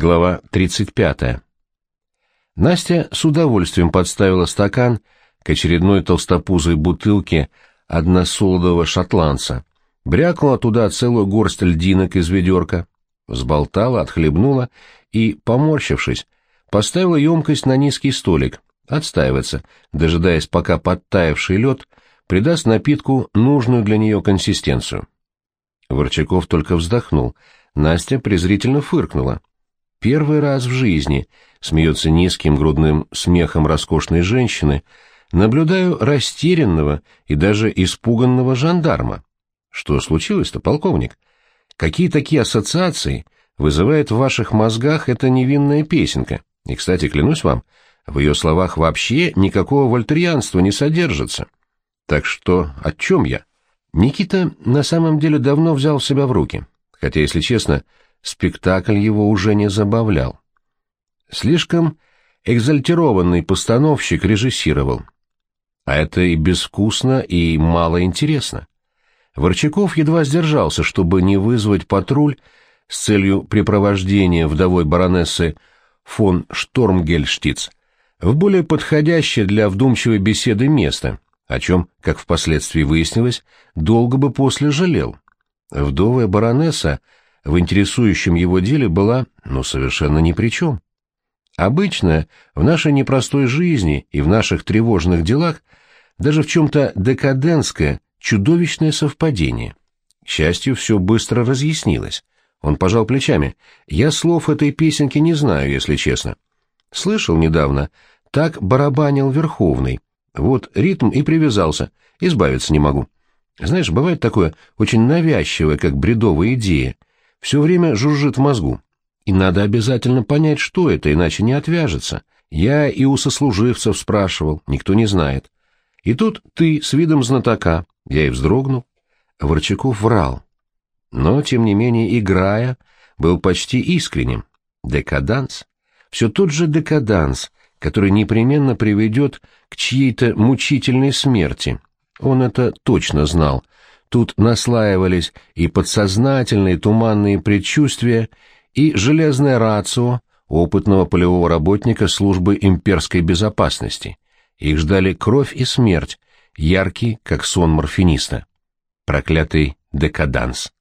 Глава 35. Настя с удовольствием подставила стакан к очередной толстопузой бутылке односолодового шотландца, брякнула туда целую горсть льдинок из ведерка, взболтала, отхлебнула и, поморщившись, поставила емкость на низкий столик, отстаиваться, дожидаясь, пока подтаявший лед придаст напитку нужную для нее консистенцию. Ворчаков только вздохнул, Настя презрительно фыркнула. Первый раз в жизни, смеется низким грудным смехом роскошной женщины, наблюдаю растерянного и даже испуганного жандарма. Что случилось-то, полковник? Какие такие ассоциации вызывает в ваших мозгах эта невинная песенка? И, кстати, клянусь вам, в ее словах вообще никакого вольтерианства не содержится. Так что о чем я? Никита на самом деле давно взял себя в руки, хотя, если честно, спектакль его уже не забавлял. Слишком экзальтированный постановщик режиссировал. А это и безвкусно, и мало интересно. Ворчаков едва сдержался, чтобы не вызвать патруль с целью припровождения вдовой баронессы фон Штормгельштиц в более подходящее для вдумчивой беседы место, о чем, как впоследствии выяснилось, долго бы после жалел. Вдовая баронесса в интересующем его деле была, ну, совершенно ни при чем. Обычно в нашей непростой жизни и в наших тревожных делах даже в чем-то декадентское, чудовищное совпадение. К счастью, все быстро разъяснилось. Он пожал плечами. «Я слов этой песенки не знаю, если честно. Слышал недавно, так барабанил Верховный. Вот ритм и привязался, избавиться не могу. Знаешь, бывает такое очень навязчивое, как бредовая идея, все время жужжит в мозгу. И надо обязательно понять, что это, иначе не отвяжется. Я и у сослуживцев спрашивал, никто не знает. И тут ты с видом знатока, я и вздрогнул. Ворчаков врал. Но, тем не менее, играя, был почти искренним. Декаданс. Все тот же декаданс, который непременно приведет к чьей-то мучительной смерти. Он это точно знал — Тут наслаивались и подсознательные туманные предчувствия, и железная рацио опытного полевого работника службы имперской безопасности. Их ждали кровь и смерть, яркий, как сон морфиниста. Проклятый декаданс.